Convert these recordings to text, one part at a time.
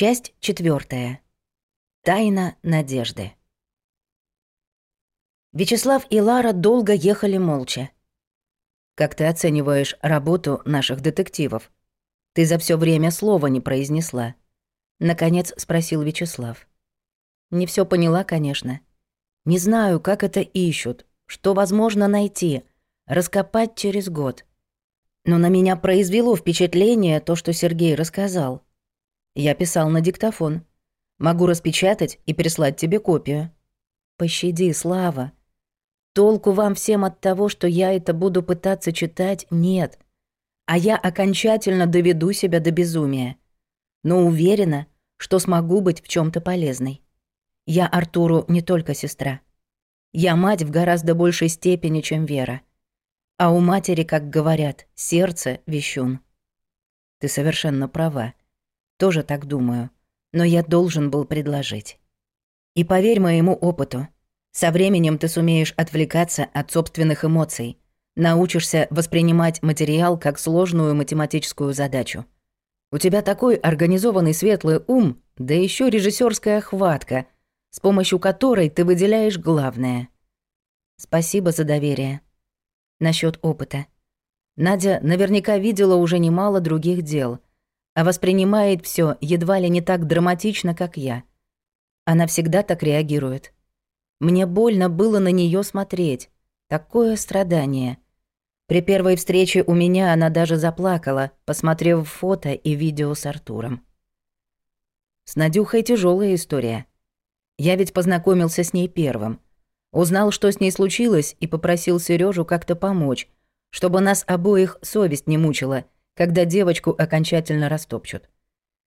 Часть четвертая. Тайна надежды. Вячеслав и Лара долго ехали молча. «Как ты оцениваешь работу наших детективов? Ты за все время слова не произнесла», — наконец спросил Вячеслав. «Не все поняла, конечно. Не знаю, как это ищут, что возможно найти, раскопать через год. Но на меня произвело впечатление то, что Сергей рассказал». Я писал на диктофон. Могу распечатать и прислать тебе копию. Пощади, Слава. Толку вам всем от того, что я это буду пытаться читать, нет. А я окончательно доведу себя до безумия. Но уверена, что смогу быть в чем то полезной. Я Артуру не только сестра. Я мать в гораздо большей степени, чем Вера. А у матери, как говорят, сердце вещун. Ты совершенно права тоже так думаю, но я должен был предложить. И поверь моему опыту, со временем ты сумеешь отвлекаться от собственных эмоций, научишься воспринимать материал как сложную математическую задачу. У тебя такой организованный светлый ум, да еще режиссерская хватка, с помощью которой ты выделяешь главное. Спасибо за доверие. Насчет опыта. Надя наверняка видела уже немало других дел — а воспринимает все едва ли не так драматично, как я. Она всегда так реагирует. Мне больно было на нее смотреть. Такое страдание. При первой встрече у меня она даже заплакала, посмотрев фото и видео с Артуром. С Надюхой тяжелая история. Я ведь познакомился с ней первым. Узнал, что с ней случилось, и попросил Сережу как-то помочь, чтобы нас обоих совесть не мучила — когда девочку окончательно растопчут.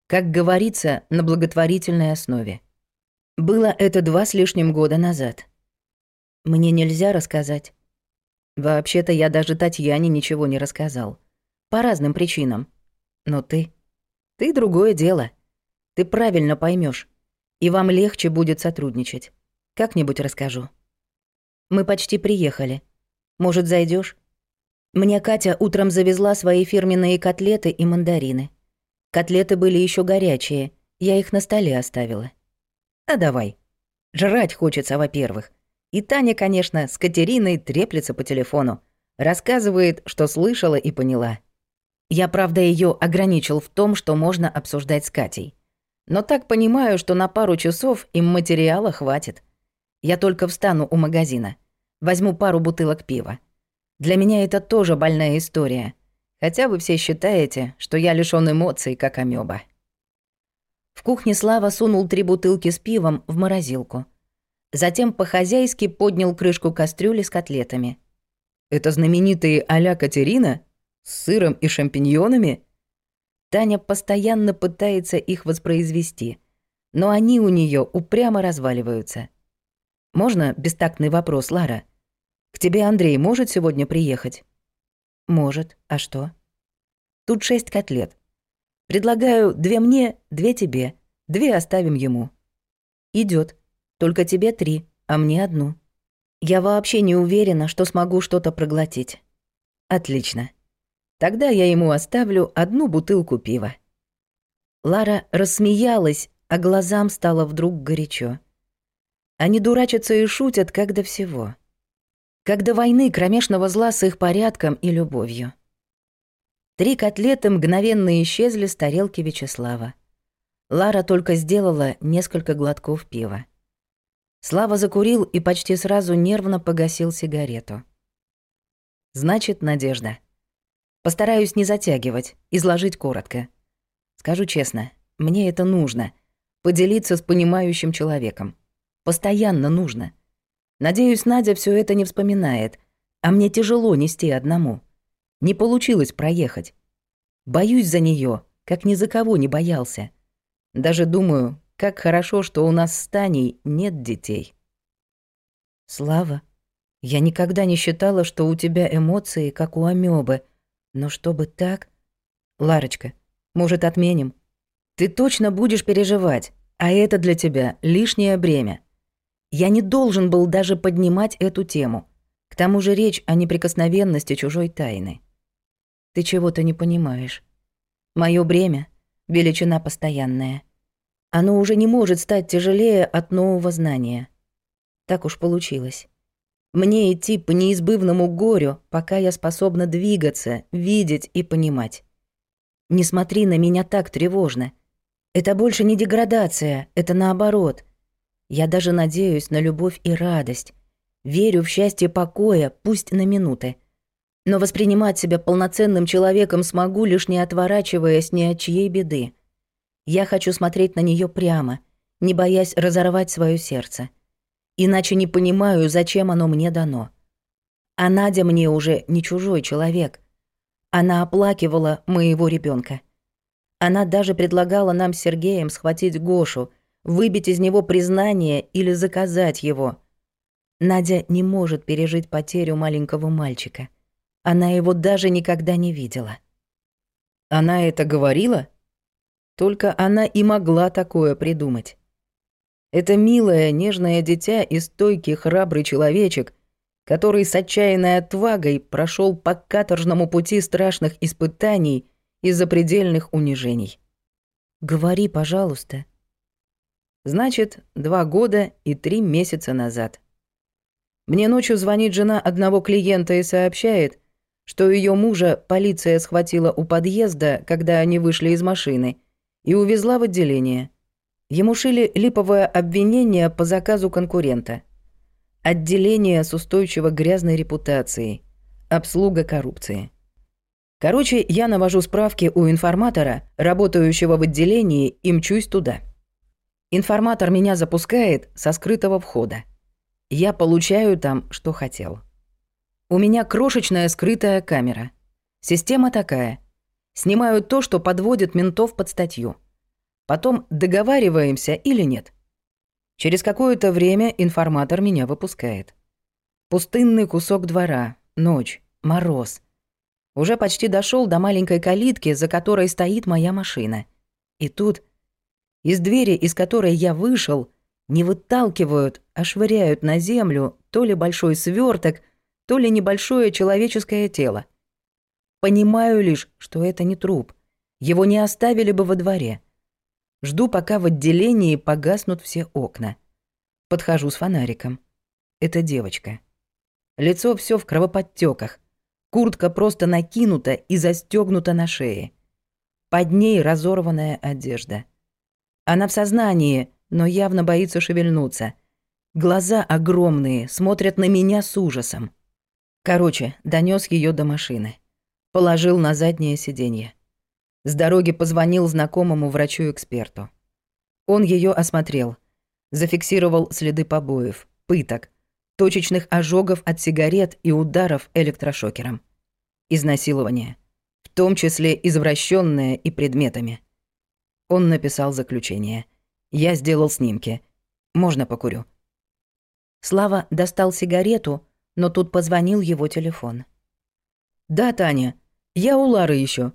Как говорится, на благотворительной основе. Было это два с лишним года назад. Мне нельзя рассказать. Вообще-то я даже Татьяне ничего не рассказал. По разным причинам. Но ты... Ты другое дело. Ты правильно поймешь, И вам легче будет сотрудничать. Как-нибудь расскажу. Мы почти приехали. Может, зайдешь? Мне Катя утром завезла свои фирменные котлеты и мандарины. Котлеты были еще горячие, я их на столе оставила. А давай. Жрать хочется, во-первых. И Таня, конечно, с Катериной треплется по телефону. Рассказывает, что слышала и поняла. Я, правда, ее ограничил в том, что можно обсуждать с Катей. Но так понимаю, что на пару часов им материала хватит. Я только встану у магазина. Возьму пару бутылок пива. Для меня это тоже больная история. Хотя вы все считаете, что я лишён эмоций, как амёба. В кухне Слава сунул три бутылки с пивом в морозилку. Затем по-хозяйски поднял крышку кастрюли с котлетами. «Это знаменитые а Катерина? С сыром и шампиньонами?» Таня постоянно пытается их воспроизвести, но они у неё упрямо разваливаются. «Можно бестактный вопрос, Лара?» К тебе Андрей может сегодня приехать? Может. А что? Тут шесть котлет. Предлагаю две мне, две тебе. Две оставим ему. Идет. Только тебе три, а мне одну. Я вообще не уверена, что смогу что-то проглотить. Отлично. Тогда я ему оставлю одну бутылку пива. Лара рассмеялась, а глазам стало вдруг горячо. Они дурачатся и шутят, как до всего когда войны кромешного зла с их порядком и любовью. Три котлеты мгновенно исчезли с тарелки Вячеслава. Лара только сделала несколько глотков пива. Слава закурил и почти сразу нервно погасил сигарету. «Значит, надежда. Постараюсь не затягивать, изложить коротко. Скажу честно, мне это нужно. Поделиться с понимающим человеком. Постоянно нужно» Надеюсь, Надя все это не вспоминает, а мне тяжело нести одному. Не получилось проехать. Боюсь за нее, как ни за кого не боялся. Даже думаю, как хорошо, что у нас с Таней нет детей. Слава, я никогда не считала, что у тебя эмоции, как у амёбы. Но чтобы так... Ларочка, может, отменим? Ты точно будешь переживать, а это для тебя лишнее бремя. Я не должен был даже поднимать эту тему. К тому же речь о неприкосновенности чужой тайны. Ты чего-то не понимаешь. Моё бремя — величина постоянная. Оно уже не может стать тяжелее от нового знания. Так уж получилось. Мне идти по неизбывному горю, пока я способна двигаться, видеть и понимать. Не смотри на меня так тревожно. Это больше не деградация, это наоборот — я даже надеюсь на любовь и радость. Верю в счастье покоя, пусть на минуты. Но воспринимать себя полноценным человеком смогу, лишь не отворачиваясь ни от чьей беды. Я хочу смотреть на нее прямо, не боясь разорвать свое сердце. Иначе не понимаю, зачем оно мне дано. А Надя мне уже не чужой человек. Она оплакивала моего ребенка. Она даже предлагала нам с Сергеем схватить Гошу — выбить из него признание или заказать его. Надя не может пережить потерю маленького мальчика. Она его даже никогда не видела. Она это говорила? Только она и могла такое придумать. Это милое, нежное дитя и стойкий, храбрый человечек, который с отчаянной отвагой прошел по каторжному пути страшных испытаний и запредельных унижений. «Говори, пожалуйста», Значит, два года и три месяца назад. Мне ночью звонит жена одного клиента и сообщает, что ее мужа полиция схватила у подъезда, когда они вышли из машины, и увезла в отделение. Ему шили липовое обвинение по заказу конкурента. Отделение с устойчиво грязной репутацией. Обслуга коррупции. Короче, я навожу справки у информатора, работающего в отделении, и мчусь туда. Информатор меня запускает со скрытого входа. Я получаю там, что хотел. У меня крошечная скрытая камера. Система такая. Снимаю то, что подводит ментов под статью. Потом договариваемся или нет. Через какое-то время информатор меня выпускает. Пустынный кусок двора, ночь, мороз. Уже почти дошел до маленькой калитки, за которой стоит моя машина. И тут из двери, из которой я вышел, не выталкивают, а швыряют на землю то ли большой сверток, то ли небольшое человеческое тело. Понимаю лишь, что это не труп. Его не оставили бы во дворе. Жду, пока в отделении погаснут все окна. Подхожу с фонариком. Это девочка. Лицо все в кровоподтеках. Куртка просто накинута и застегнута на шее. Под ней разорванная одежда. Она в сознании, но явно боится шевельнуться. Глаза огромные, смотрят на меня с ужасом. Короче, донес ее до машины. Положил на заднее сиденье. С дороги позвонил знакомому врачу-эксперту. Он ее осмотрел. Зафиксировал следы побоев, пыток, точечных ожогов от сигарет и ударов электрошокером. Изнасилование. В том числе извращенное и предметами. Он написал заключение. Я сделал снимки. Можно покурю? Слава достал сигарету, но тут позвонил его телефон. «Да, Таня, я у Лары еще.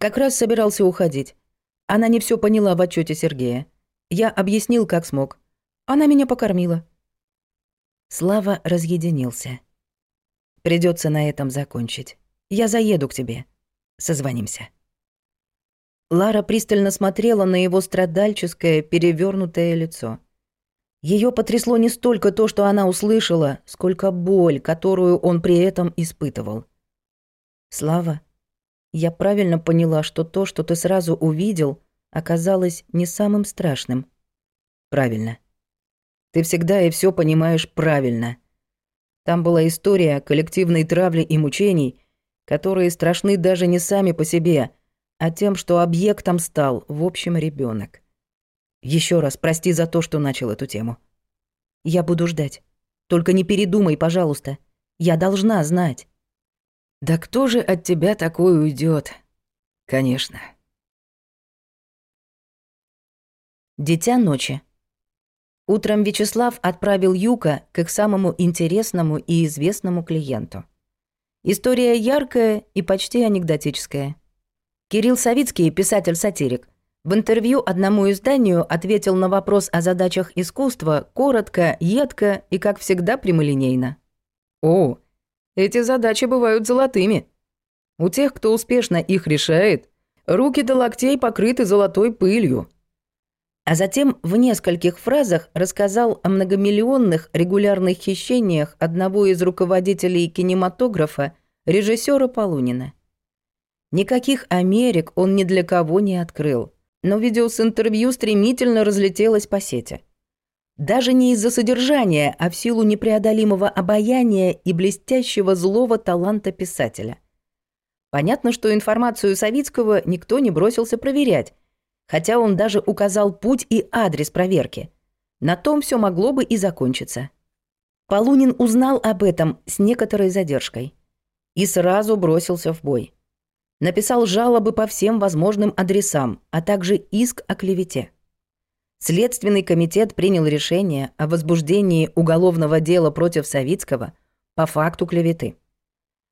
Как раз собирался уходить. Она не все поняла в отчете Сергея. Я объяснил, как смог. Она меня покормила». Слава разъединился. Придется на этом закончить. Я заеду к тебе. Созвонимся. Лара пристально смотрела на его страдальческое, перевернутое лицо. Ее потрясло не столько то, что она услышала, сколько боль, которую он при этом испытывал. «Слава, я правильно поняла, что то, что ты сразу увидел, оказалось не самым страшным. Правильно. Ты всегда и все понимаешь правильно. Там была история коллективной травли и мучений, которые страшны даже не сами по себе, а тем, что объектом стал, в общем, ребенок. Еще раз прости за то, что начал эту тему. Я буду ждать. Только не передумай, пожалуйста. Я должна знать. Да кто же от тебя такой уйдет? Конечно. Дитя ночи. Утром Вячеслав отправил Юка к их самому интересному и известному клиенту. История яркая и почти анекдотическая – Кирилл Савицкий, писатель-сатирик, в интервью одному изданию ответил на вопрос о задачах искусства коротко, едко и, как всегда, прямолинейно. «О, эти задачи бывают золотыми. У тех, кто успешно их решает, руки до локтей покрыты золотой пылью». А затем в нескольких фразах рассказал о многомиллионных регулярных хищениях одного из руководителей кинематографа, режиссера Полунина. Никаких Америк он ни для кого не открыл, но видео с интервью стремительно разлетелось по сети. Даже не из-за содержания, а в силу непреодолимого обаяния и блестящего злого таланта писателя. Понятно, что информацию Савицкого никто не бросился проверять, хотя он даже указал путь и адрес проверки. На том все могло бы и закончиться. Полунин узнал об этом с некоторой задержкой и сразу бросился в бой. Написал жалобы по всем возможным адресам, а также иск о клевете. Следственный комитет принял решение о возбуждении уголовного дела против Савицкого по факту клеветы.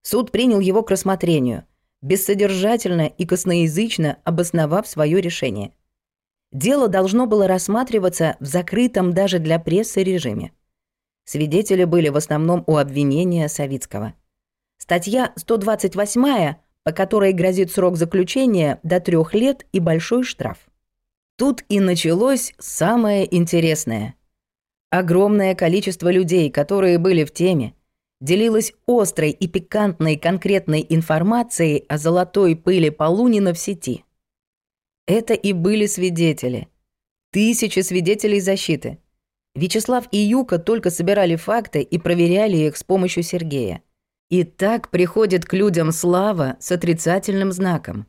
Суд принял его к рассмотрению – бессодержательно и косноязычно обосновав свое решение. Дело должно было рассматриваться в закрытом даже для прессы режиме. Свидетели были в основном у обвинения Савицкого. Статья 128, по которой грозит срок заключения до трех лет и большой штраф. Тут и началось самое интересное. Огромное количество людей, которые были в теме, делилось острой и пикантной конкретной информацией о золотой пыли Полунина в сети. Это и были свидетели. Тысячи свидетелей защиты. Вячеслав и Юка только собирали факты и проверяли их с помощью Сергея. И так приходит к людям слава с отрицательным знаком.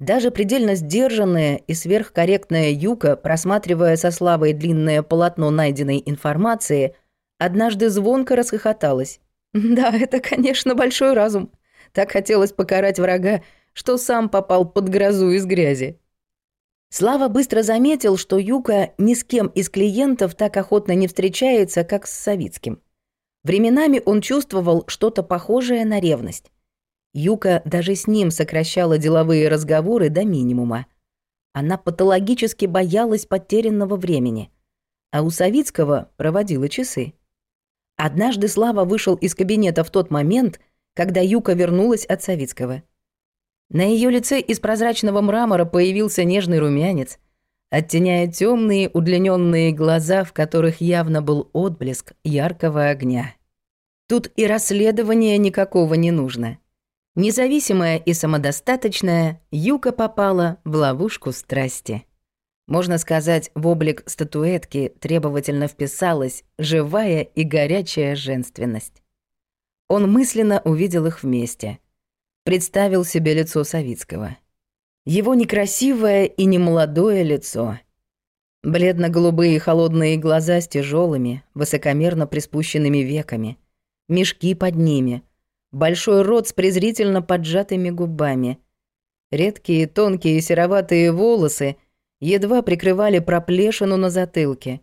Даже предельно сдержанная и сверхкорректная Юка, просматривая со славой длинное полотно найденной информации, однажды звонко расхохоталась. «Да, это, конечно, большой разум. Так хотелось покарать врага, что сам попал под грозу из грязи». Слава быстро заметил, что Юка ни с кем из клиентов так охотно не встречается, как с Савицким. Временами он чувствовал что-то похожее на ревность. Юка даже с ним сокращала деловые разговоры до минимума. Она патологически боялась потерянного времени, а у Савицкого проводила часы. Однажды Слава вышел из кабинета в тот момент, когда Юка вернулась от Савицкого. На ее лице из прозрачного мрамора появился нежный румянец — оттеняя темные удлиненные глаза, в которых явно был отблеск яркого огня. Тут и расследования никакого не нужно. Независимая и самодостаточная, Юка попала в ловушку страсти. Можно сказать, в облик статуэтки требовательно вписалась живая и горячая женственность. Он мысленно увидел их вместе. Представил себе лицо Савицкого — Его некрасивое и немолодое лицо. Бледно-голубые холодные глаза с тяжелыми, высокомерно приспущенными веками. Мешки под ними. Большой рот с презрительно поджатыми губами. Редкие тонкие сероватые волосы — едва прикрывали проплешину на затылке.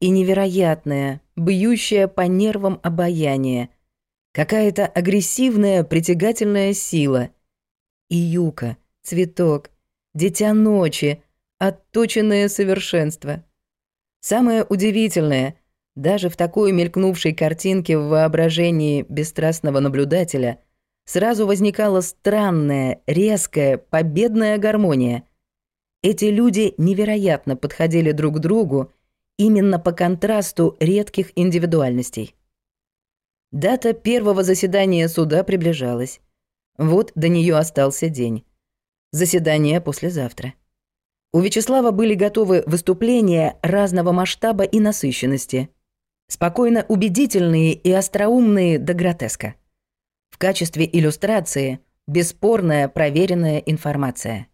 И невероятное, бьющее по нервам обаяние. Какая-то агрессивная, притягательная сила. И юка, цветок, дитя ночи, отточенное совершенство. Самое удивительное, даже в такой мелькнувшей картинке в воображении бесстрастного наблюдателя сразу возникала странная, резкая, победная гармония. Эти люди невероятно подходили друг к другу именно по контрасту редких индивидуальностей. Дата первого заседания суда приближалась. Вот до нее остался день заседание послезавтра. У Вячеслава были готовы выступления разного масштаба и насыщенности. Спокойно убедительные и остроумные до гротеска. В качестве иллюстрации бесспорная проверенная информация.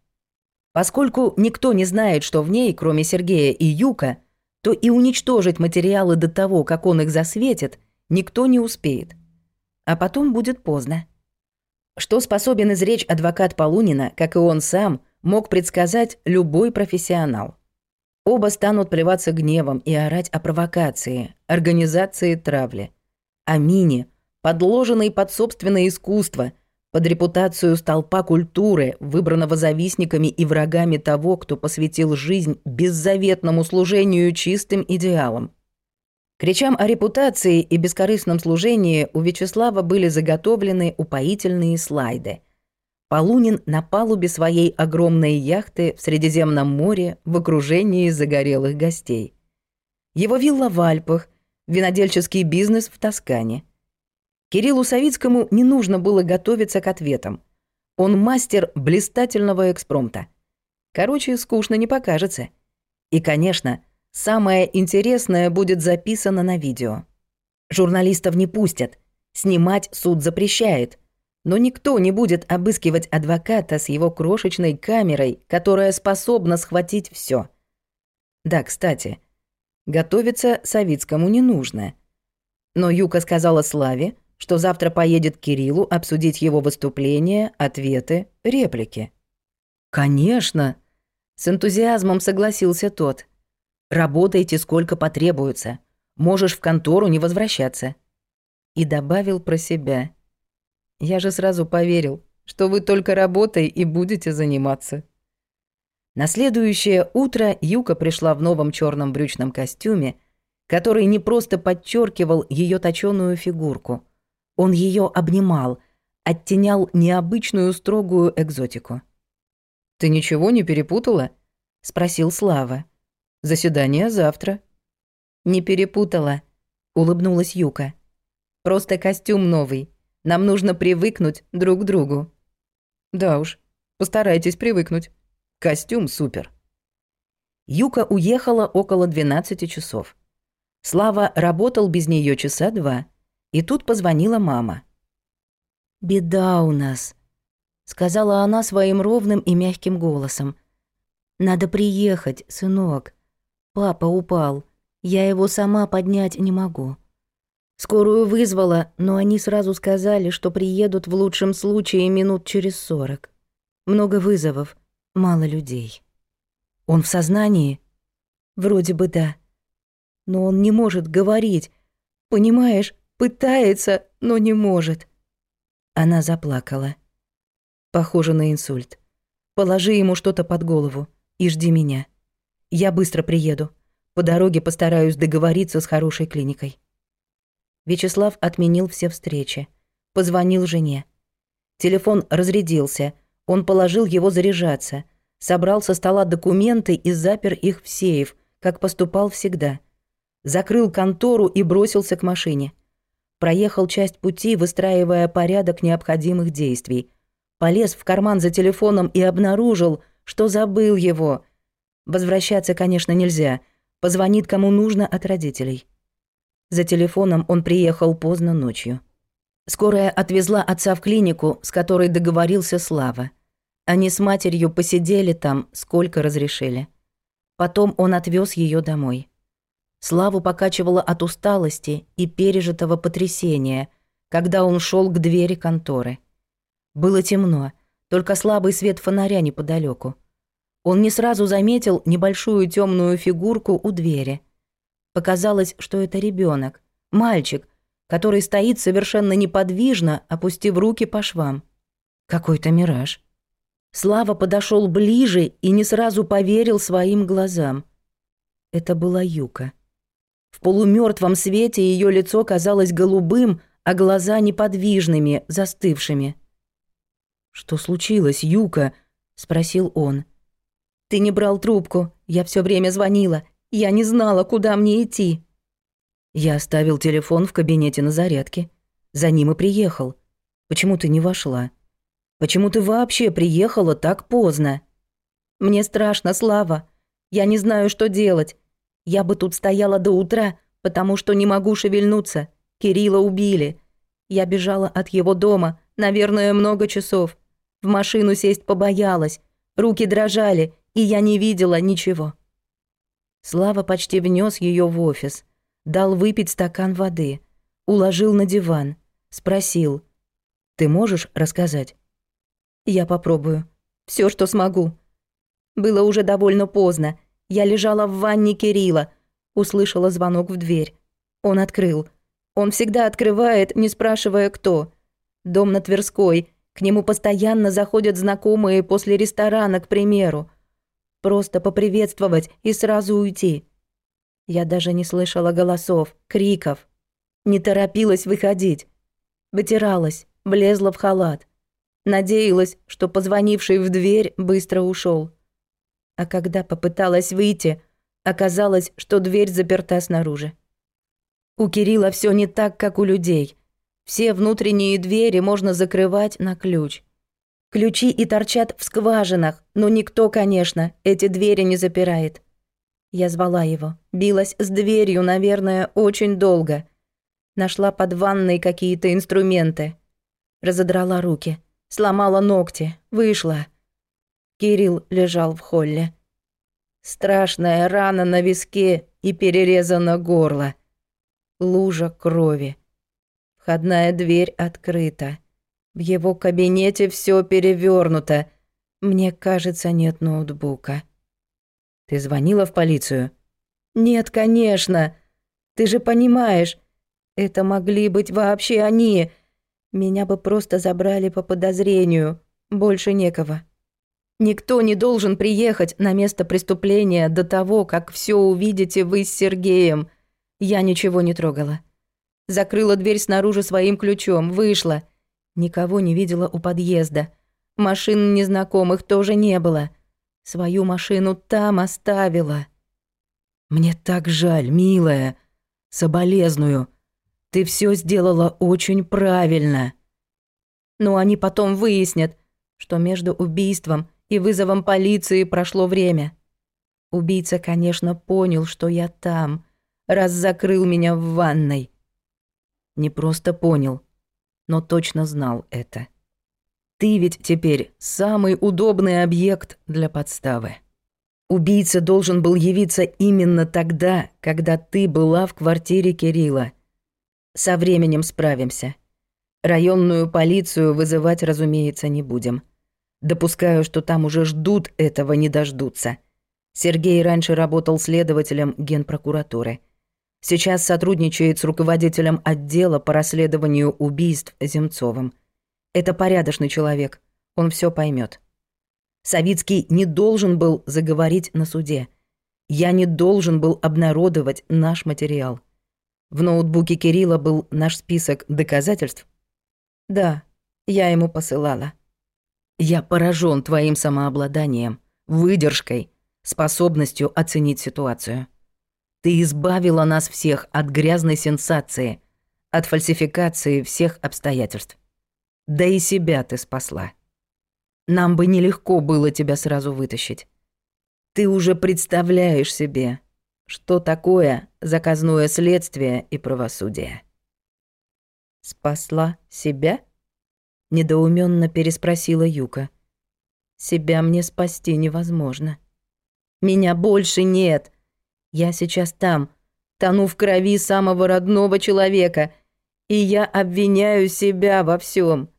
Поскольку никто не знает, что в ней, кроме Сергея и Юка, то и уничтожить материалы до того, как он их засветит, никто не успеет. А потом будет поздно что способен изречь адвокат Полунина, как и он сам, мог предсказать любой профессионал. Оба станут плеваться гневом и орать о провокации, организации травли. О мине, подложенной под собственное искусство, под репутацию столпа культуры, выбранного завистниками и врагами того, кто посвятил жизнь беззаветному служению чистым идеалам – Кричам о репутации и бескорыстном служении у Вячеслава были заготовлены упоительные слайды. Полунин на палубе своей огромной яхты в Средиземном море в окружении загорелых гостей. Его вилла в Альпах, винодельческий бизнес в Тоскане. Кириллу Савицкому не нужно было готовиться к ответам. Он мастер блистательного экспромта. Короче, скучно не покажется. И, конечно, Самое интересное будет записано на видео. Журналистов не пустят, снимать суд запрещает. Но никто не будет обыскивать адвоката с его крошечной камерой, которая способна схватить все. Да, кстати, готовиться Савицкому не нужно. Но Юка сказала Славе, что завтра поедет к Кириллу обсудить его выступление, ответы, реплики. «Конечно!» — с энтузиазмом согласился тот — «Работайте сколько потребуется. Можешь в контору не возвращаться». И добавил про себя. Я же сразу поверил, что вы только работой и будете заниматься. На следующее утро Юка пришла в новом черном брючном костюме, который не просто подчеркивал ее точёную фигурку. Он ее обнимал, оттенял необычную строгую экзотику. «Ты ничего не перепутала?» — спросил Слава. Заседание завтра». «Не перепутала», — улыбнулась Юка. «Просто костюм новый. Нам нужно привыкнуть друг к другу». «Да уж, постарайтесь привыкнуть. Костюм супер». Юка уехала около 12 часов. Слава работал без нее часа два. И тут позвонила мама. «Беда у нас», — сказала она своим ровным и мягким голосом. «Надо приехать, сынок». Папа упал. Я его сама поднять не могу. Скорую вызвала, но они сразу сказали, что приедут в лучшем случае минут через сорок. Много вызовов, мало людей. Он в сознании? Вроде бы да. Но он не может говорить. Понимаешь, пытается, но не может. Она заплакала. Похоже на инсульт. Положи ему что-то под голову и жди меня. Я быстро приеду. По дороге постараюсь договориться с хорошей клиникой. Вячеслав отменил все встречи. Позвонил жене. Телефон разрядился. Он положил его заряжаться. Собрал со стола документы и запер их в сейф, как поступал всегда. Закрыл контору и бросился к машине. Проехал часть пути, выстраивая порядок необходимых действий. Полез в карман за телефоном и обнаружил, что забыл его — Возвращаться, конечно, нельзя. Позвонит кому нужно от родителей. За телефоном он приехал поздно ночью. Скорая отвезла отца в клинику, с которой договорился Слава. Они с матерью посидели там, сколько разрешили. Потом он отвез ее домой. Славу покачивало от усталости и пережитого потрясения, когда он шел к двери конторы. Было темно, только слабый свет фонаря неподалеку. Он не сразу заметил небольшую темную фигурку у двери. Показалось, что это ребенок, мальчик, который стоит совершенно неподвижно, опустив руки по швам. Какой-то мираж. Слава подошел ближе и не сразу поверил своим глазам. Это была Юка. В полумертвом свете ее лицо казалось голубым, а глаза неподвижными, застывшими. «Что случилось, Юка?» — спросил он. — ты не брал трубку. Я все время звонила. Я не знала, куда мне идти. Я оставил телефон в кабинете на зарядке. За ним и приехал. Почему ты не вошла? Почему ты вообще приехала так поздно? Мне страшно, Слава. Я не знаю, что делать. Я бы тут стояла до утра, потому что не могу шевельнуться. Кирилла убили. Я бежала от его дома, наверное, много часов. В машину сесть побоялась. Руки дрожали и я не видела ничего. Слава почти внес ее в офис, дал выпить стакан воды, уложил на диван, спросил. «Ты можешь рассказать?» «Я попробую. Все, что смогу». Было уже довольно поздно. Я лежала в ванне Кирилла. Услышала звонок в дверь. Он открыл. Он всегда открывает, не спрашивая, кто. Дом на Тверской. К нему постоянно заходят знакомые после ресторана, к примеру просто поприветствовать и сразу уйти. Я даже не слышала голосов, криков. Не торопилась выходить. Вытиралась, влезла в халат. Надеялась, что позвонивший в дверь быстро ушел. А когда попыталась выйти, оказалось, что дверь заперта снаружи. У Кирилла все не так, как у людей. Все внутренние двери можно закрывать на ключ. Ключи и торчат в скважинах, но никто, конечно, эти двери не запирает. Я звала его, билась с дверью, наверное, очень долго. Нашла под ванной какие-то инструменты. Разодрала руки, сломала ногти, вышла. Кирилл лежал в холле. Страшная рана на виске и перерезано горло. Лужа крови. Входная дверь открыта. В его кабинете все перевернуто. Мне кажется, нет ноутбука. Ты звонила в полицию? Нет, конечно. Ты же понимаешь, это могли быть вообще они. Меня бы просто забрали по подозрению. Больше некого. Никто не должен приехать на место преступления до того, как все увидите вы с Сергеем. Я ничего не трогала. Закрыла дверь снаружи своим ключом, вышла. Никого не видела у подъезда. Машин незнакомых тоже не было. Свою машину там оставила. «Мне так жаль, милая. Соболезную. Ты все сделала очень правильно». Но они потом выяснят, что между убийством и вызовом полиции прошло время. Убийца, конечно, понял, что я там, раз закрыл меня в ванной. Не просто понял — но точно знал это. Ты ведь теперь самый удобный объект для подставы. Убийца должен был явиться именно тогда, когда ты была в квартире Кирилла. Со временем справимся. Районную полицию вызывать, разумеется, не будем. Допускаю, что там уже ждут этого, не дождутся. Сергей раньше работал следователем генпрокуратуры – Сейчас сотрудничает с руководителем отдела по расследованию убийств Земцовым. Это порядочный человек, он все поймет. Савицкий не должен был заговорить на суде. Я не должен был обнародовать наш материал. В ноутбуке Кирилла был наш список доказательств. Да, я ему посылала. Я поражен твоим самообладанием, выдержкой, способностью оценить ситуацию. Ты избавила нас всех от грязной сенсации, от фальсификации всех обстоятельств. Да и себя ты спасла. Нам бы нелегко было тебя сразу вытащить. Ты уже представляешь себе, что такое заказное следствие и правосудие. Спасла себя? недоуменно переспросила Юка. Себя мне спасти невозможно. Меня больше нет, я сейчас там, тону в крови самого родного человека, и я обвиняю себя во всем.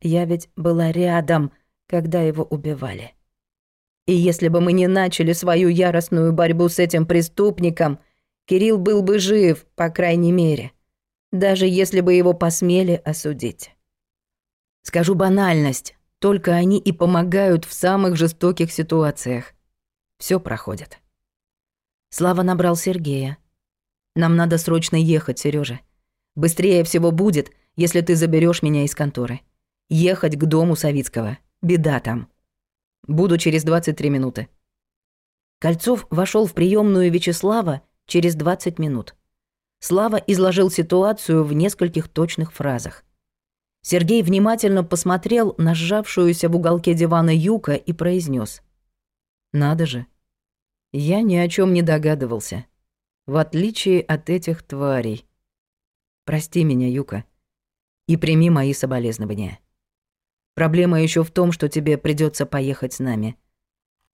Я ведь была рядом, когда его убивали. И если бы мы не начали свою яростную борьбу с этим преступником, Кирилл был бы жив, по крайней мере, даже если бы его посмели осудить. Скажу банальность, только они и помогают в самых жестоких ситуациях. Все проходит. Слава набрал Сергея. «Нам надо срочно ехать, Сережа. Быстрее всего будет, если ты заберешь меня из конторы. Ехать к дому Савицкого. Беда там. Буду через 23 минуты». Кольцов вошел в приемную Вячеслава через 20 минут. Слава изложил ситуацию в нескольких точных фразах. Сергей внимательно посмотрел на сжавшуюся в уголке дивана Юка и произнес: «Надо же, я ни о чем не догадывался. В отличие от этих тварей. Прости меня, Юка. И прими мои соболезнования. Проблема еще в том, что тебе придется поехать с нами.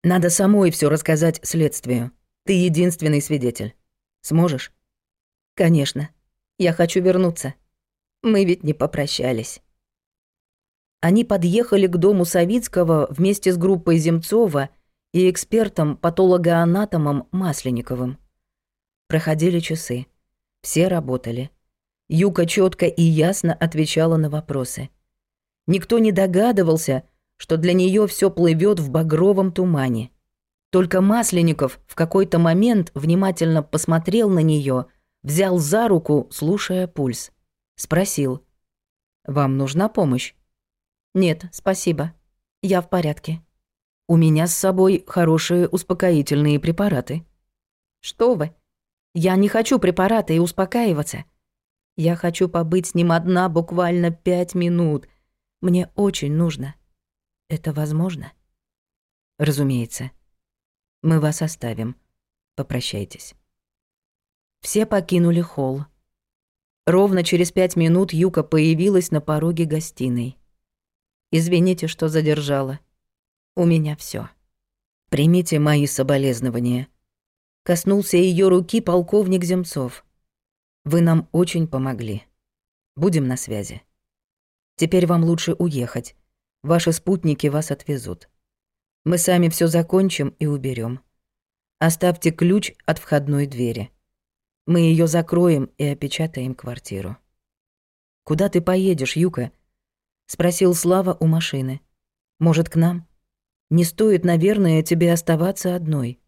Надо самой все рассказать следствию. Ты единственный свидетель. Сможешь? Конечно. Я хочу вернуться. Мы ведь не попрощались. Они подъехали к дому Савицкого вместе с группой Земцова и экспертом-патологоанатомом Масленниковым. Проходили часы. Все работали. Юка четко и ясно отвечала на вопросы. Никто не догадывался, что для нее все плывет в багровом тумане. Только Масленников в какой-то момент внимательно посмотрел на нее, взял за руку, слушая пульс. Спросил. «Вам нужна помощь?» «Нет, спасибо. Я в порядке». У меня с собой хорошие успокоительные препараты». «Что вы? Я не хочу препараты и успокаиваться. Я хочу побыть с ним одна буквально пять минут. Мне очень нужно. Это возможно?» «Разумеется. Мы вас оставим. Попрощайтесь». Все покинули холл. Ровно через пять минут Юка появилась на пороге гостиной. «Извините, что задержала. У меня все. Примите мои соболезнования. Коснулся ее руки полковник Земцов. Вы нам очень помогли. Будем на связи. Теперь вам лучше уехать. Ваши спутники вас отвезут. Мы сами все закончим и уберем. Оставьте ключ от входной двери. Мы ее закроем и опечатаем квартиру. Куда ты поедешь, Юка? спросил Слава у машины. Может, к нам? Не стоит, наверное, тебе оставаться одной».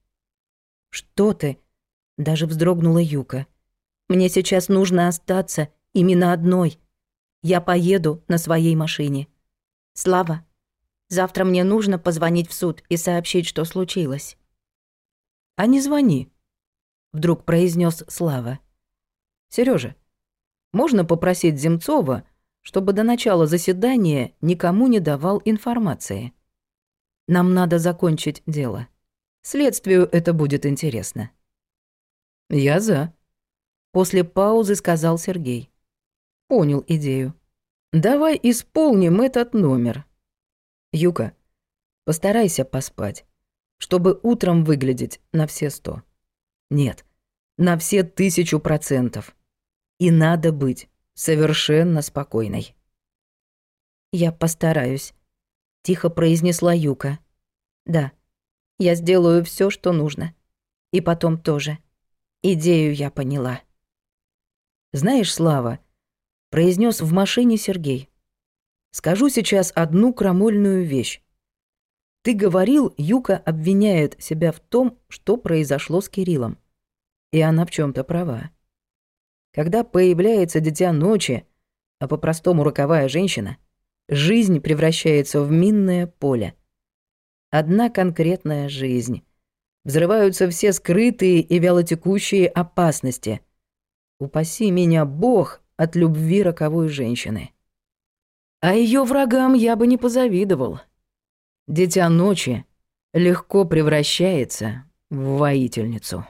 «Что ты?» — даже вздрогнула Юка. «Мне сейчас нужно остаться именно одной. Я поеду на своей машине». «Слава, завтра мне нужно позвонить в суд и сообщить, что случилось». «А не звони», — вдруг произнес Слава. Сережа, можно попросить Земцова, чтобы до начала заседания никому не давал информации?» Нам надо закончить дело. Следствию это будет интересно. Я за. После паузы сказал Сергей. Понял идею. Давай исполним этот номер. Юка, постарайся поспать, чтобы утром выглядеть на все сто. Нет, на все тысячу процентов. И надо быть совершенно спокойной. Я постараюсь, — тихо произнесла Юка. «Да, я сделаю все, что нужно. И потом тоже. Идею я поняла». «Знаешь, Слава», — произнес в машине Сергей, — «скажу сейчас одну крамольную вещь. Ты говорил, Юка обвиняет себя в том, что произошло с Кириллом. И она в чем то права. Когда появляется дитя ночи, а по-простому роковая женщина — Жизнь превращается в минное поле. Одна конкретная жизнь. Взрываются все скрытые и вялотекущие опасности. Упаси меня, Бог, от любви роковой женщины. А ее врагам я бы не позавидовал. Дитя ночи легко превращается в воительницу.